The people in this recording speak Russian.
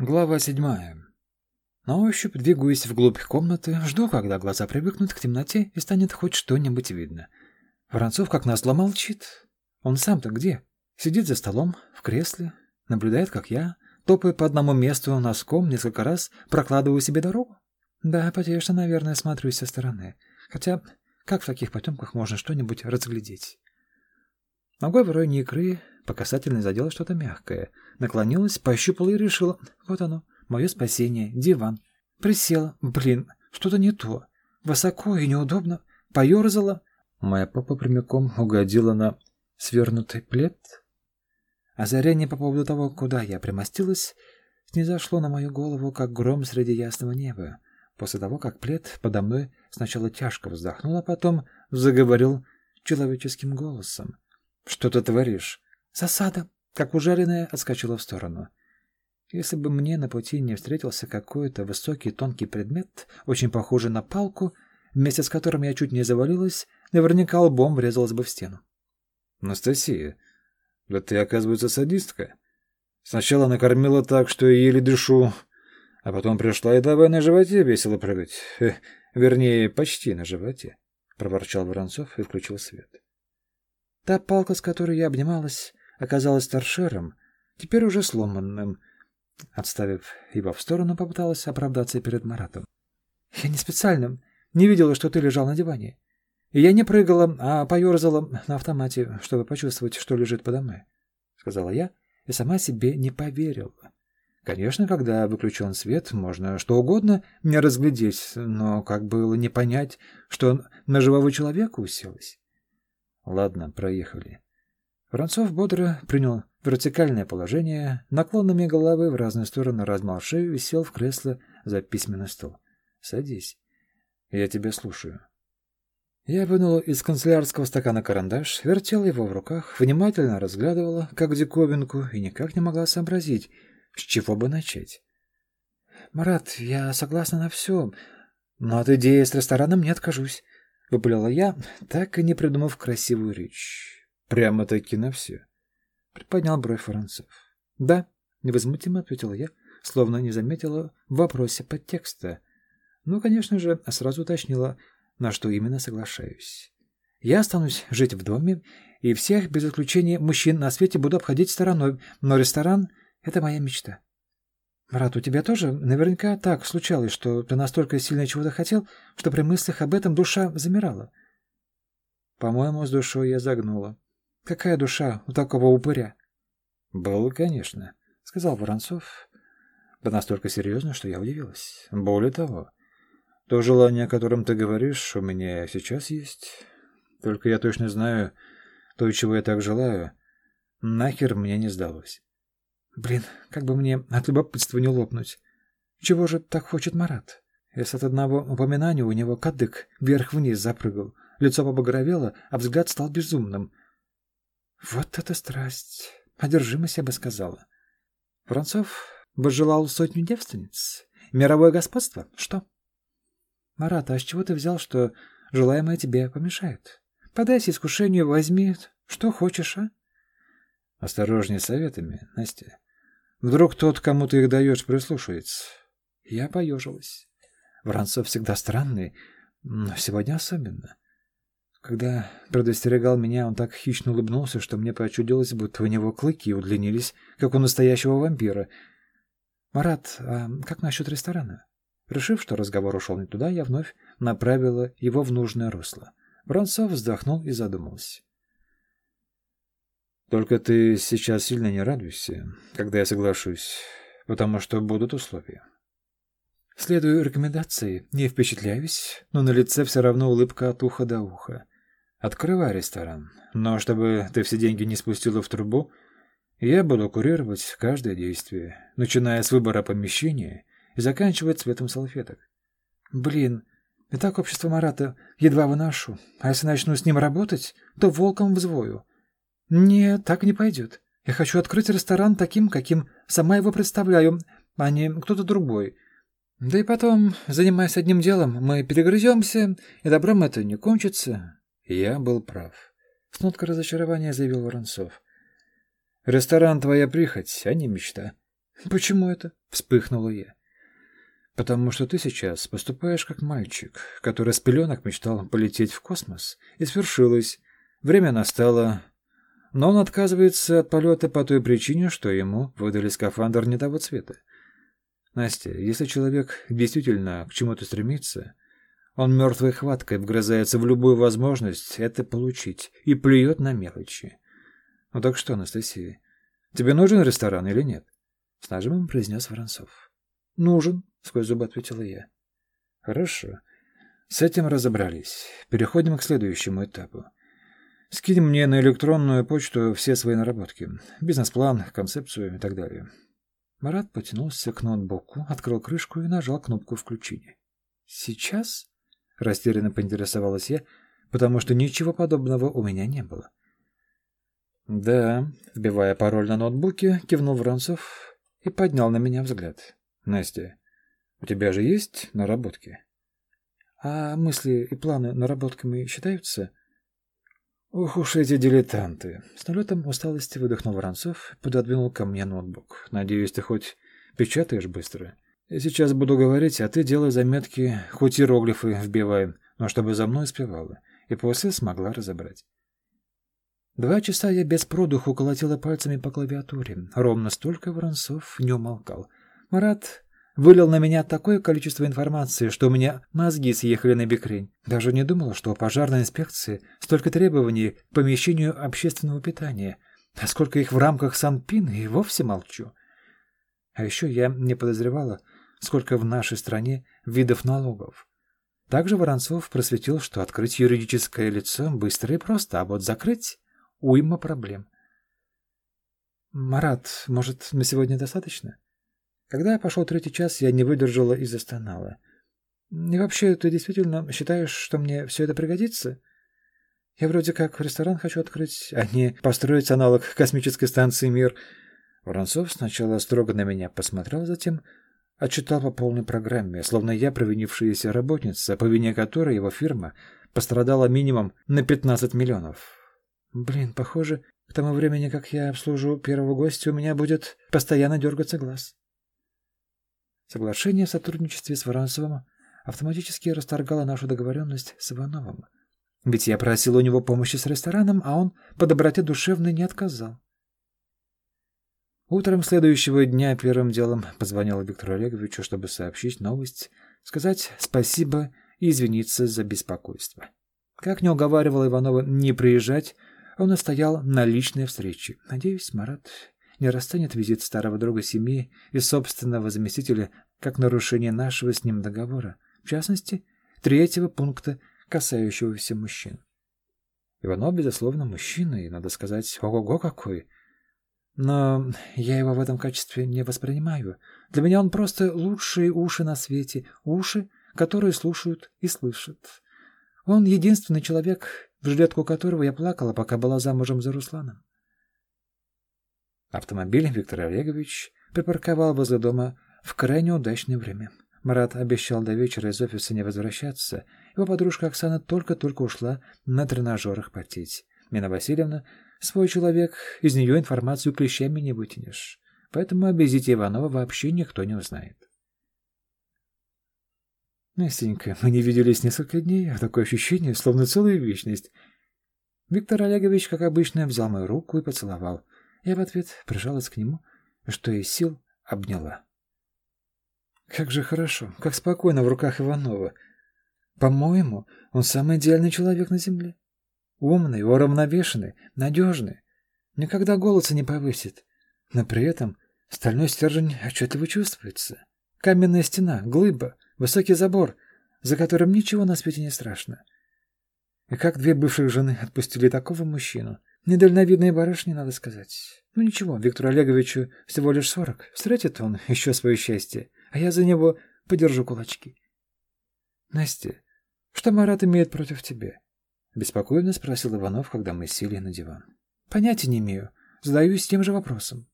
Глава седьмая. На ощупь двигаюсь вглубь комнаты, жду, когда глаза привыкнут к темноте и станет хоть что-нибудь видно. Воронцов, как назло, молчит. Он сам-то где? Сидит за столом, в кресле, наблюдает, как я, топая по одному месту носком, несколько раз прокладываю себе дорогу. Да, потешно, наверное, смотрюсь со стороны. Хотя, как в таких потемках можно что-нибудь разглядеть? Ногой в районе икры по касательной задела что-то мягкое. Наклонилась, пощупала и решила. Вот оно, мое спасение, диван. Присела. Блин, что-то не то. Высоко и неудобно. Поерзала. Моя папа прямиком угодила на свернутый плед. Озарение по поводу того, куда я примостилась, снизошло на мою голову, как гром среди ясного неба. После того, как плед подо мной сначала тяжко вздохнул, а потом заговорил человеческим голосом. «Что ты творишь?» «Засада!» Как ужаленная, отскочила в сторону. Если бы мне на пути не встретился какой-то высокий тонкий предмет, очень похожий на палку, вместе с которым я чуть не завалилась, наверняка лбом врезалась бы в стену. «Анастасия, да ты, оказывается, садистка. Сначала накормила так, что я еле дышу, а потом пришла и давай на животе весело прыгать. Э, вернее, почти на животе», — проворчал Воронцов и включил свет. Та палка, с которой я обнималась, оказалась торшером, теперь уже сломанным. Отставив его в сторону, попыталась оправдаться перед Маратом. «Я не специально. Не видела, что ты лежал на диване. И я не прыгала, а поерзала на автомате, чтобы почувствовать, что лежит подо мной», — сказала я, и сама себе не поверила. Конечно, когда выключен свет, можно что угодно не разглядеть, но как было не понять, что на живого человека уселось? Ладно, проехали. Воронцов бодро принял вертикальное положение, наклонами головы в разные стороны размал шею и сел в кресло за письменный стол. «Садись. Я тебя слушаю». Я вынула из канцелярского стакана карандаш, вертела его в руках, внимательно разглядывала, как диковинку, и никак не могла сообразить, с чего бы начать. «Марат, я согласна на все, но от идеи с рестораном не откажусь. — выпалила я, так и не придумав красивую речь. «Прямо-таки на все?» — приподнял бровь Воронцов. «Да», — невозмутимо ответила я, словно не заметила в вопросе подтекста. Ну, конечно же, сразу уточнила, на что именно соглашаюсь. «Я останусь жить в доме, и всех, без исключения мужчин, на свете буду обходить стороной, но ресторан — это моя мечта». Марат, у тебя тоже наверняка так случалось, что ты настолько сильно чего-то хотел, что при мыслях об этом душа замирала. По-моему, с душой я загнула. Какая душа у такого упыря? Было, конечно, сказал Воронцов. Да настолько серьезно, что я удивилась. Более того, то желание, о котором ты говоришь, у меня сейчас есть. Только я точно знаю, то, чего я так желаю, нахер мне не сдалось. Блин, как бы мне от любопытства не лопнуть. Чего же так хочет Марат? Если от одного упоминания у него кадык вверх-вниз запрыгал, лицо побагровело, а взгляд стал безумным. Вот это страсть! Одержимость, я бы сказала. Францов бы желал сотню девственниц. Мировое господство? Что? Марат, а с чего ты взял, что желаемое тебе помешает? Подайся искушению, возьми, что хочешь, а? Осторожнее советами, Настя. Вдруг тот, кому ты их даешь, прислушается. Я поежилась. Воронцов всегда странный, но сегодня особенно. Когда предостерегал меня, он так хищно улыбнулся, что мне почудилось, будто у него клыки удлинились, как у настоящего вампира. «Марат, а как насчет ресторана?» Решив, что разговор ушел не туда, я вновь направила его в нужное русло. Воронцов вздохнул и задумался. Только ты сейчас сильно не радуйся, когда я соглашусь, потому что будут условия. Следую рекомендации, не впечатляюсь, но на лице все равно улыбка от уха до уха. Открывай ресторан, но чтобы ты все деньги не спустила в трубу, я буду курировать каждое действие, начиная с выбора помещения и заканчивая цветом салфеток. Блин, и так общество Марата едва выношу, а если начну с ним работать, то волком взвою. «Нет, так не пойдет. Я хочу открыть ресторан таким, каким сама его представляю, а не кто-то другой. Да и потом, занимаясь одним делом, мы перегрыземся, и добром это не кончится». Я был прав. С ноткой разочарования заявил Воронцов. «Ресторан — твоя прихоть, а не мечта. «Почему это?» — вспыхнула я. «Потому что ты сейчас поступаешь как мальчик, который с пеленок мечтал полететь в космос, и свершилось. Время настало, но он отказывается от полета по той причине, что ему выдали скафандр не того цвета. Настя, если человек действительно к чему-то стремится, он мертвой хваткой вгрызается в любую возможность это получить и плюет на мелочи. Ну так что, Анастасия, тебе нужен ресторан или нет? С нажимом произнес Воронцов. Нужен, сквозь зубы ответила я. Хорошо. С этим разобрались. Переходим к следующему этапу. Скинь мне на электронную почту все свои наработки. Бизнес-план, концепцию и так далее. Марат потянулся к ноутбуку, открыл крышку и нажал кнопку включения. «Сейчас?» — растерянно поинтересовалась я, потому что ничего подобного у меня не было. «Да», — вбивая пароль на ноутбуке, кивнул Воронцов и поднял на меня взгляд. «Настя, у тебя же есть наработки?» «А мысли и планы наработками считаются?» Ох уж эти дилетанты. С налетом усталости выдохнул Воронцов и пододвинул ко мне ноутбук. Надеюсь, ты хоть печатаешь быстро. Я сейчас буду говорить, а ты делай заметки, хоть иероглифы вбивай, но чтобы за мной успевала. И после смогла разобрать. Два часа я без продуху колотила пальцами по клавиатуре. Ровно столько Воронцов не умолкал. Марат вылил на меня такое количество информации, что у меня мозги съехали на бекрень. Даже не думал, что у пожарной инспекции столько требований к помещению общественного питания, а сколько их в рамках Санпин и вовсе молчу. А еще я не подозревала, сколько в нашей стране видов налогов. Также Воронцов просветил, что открыть юридическое лицо быстро и просто, а вот закрыть — уйма проблем. «Марат, может, на сегодня достаточно?» Когда пошел третий час, я не выдержала и застонала. И вообще, ты действительно считаешь, что мне все это пригодится? Я вроде как ресторан хочу открыть, а не построить аналог космической станции «Мир». Воронцов сначала строго на меня посмотрел, затем отчитал по полной программе, словно я провинившаяся работница, по вине которой его фирма пострадала минимум на 15 миллионов. Блин, похоже, к тому времени, как я обслужу первого гостя, у меня будет постоянно дергаться глаз. Соглашение о сотрудничестве с Воронцовым автоматически расторгало нашу договоренность с Ивановым. Ведь я просил у него помощи с рестораном, а он по доброте душевной не отказал. Утром следующего дня первым делом позвонил Виктору Олеговичу, чтобы сообщить новость, сказать спасибо и извиниться за беспокойство. Как не уговаривал Иванова не приезжать, он настоял на личной встрече. Надеюсь, Марат не расценит визит старого друга семьи и собственного заместителя как нарушение нашего с ним договора, в частности, третьего пункта, касающегося мужчин. Иванов, безусловно, мужчина, и, надо сказать, ого-го какой. Но я его в этом качестве не воспринимаю. Для меня он просто лучшие уши на свете, уши, которые слушают и слышат. Он единственный человек, в жилетку которого я плакала, пока была замужем за Русланом. Автомобиль Виктор Олегович припарковал возле дома в крайне удачное время. Марат обещал до вечера из офиса не возвращаться. Его подружка Оксана только-только ушла на тренажерах потеть. Мина Васильевна свой человек, из нее информацию клещами не вытянешь. Поэтому о визите Иванова вообще никто не узнает. Настенька, мы не виделись несколько дней, а такое ощущение, словно целую вечность. Виктор Олегович, как обычно, взял мою руку и поцеловал. Я в ответ прижалась к нему, что из сил обняла. Как же хорошо, как спокойно в руках Иванова. По-моему, он самый идеальный человек на земле. Умный, уравновешенный, надежный. Никогда голоса не повысит. Но при этом стальной стержень отчетливо чувствуется. Каменная стена, глыба, высокий забор, за которым ничего на свете не страшно. И как две бывших жены отпустили такого мужчину, Недальновидные барышни, надо сказать. Ну ничего, Виктору Олеговичу всего лишь сорок. Встретит он еще свое счастье, а я за него подержу кулачки. Настя, что Марат имеет против тебя? Беспокойно спросил Иванов, когда мы сели на диван. Понятия не имею. Задаюсь тем же вопросом.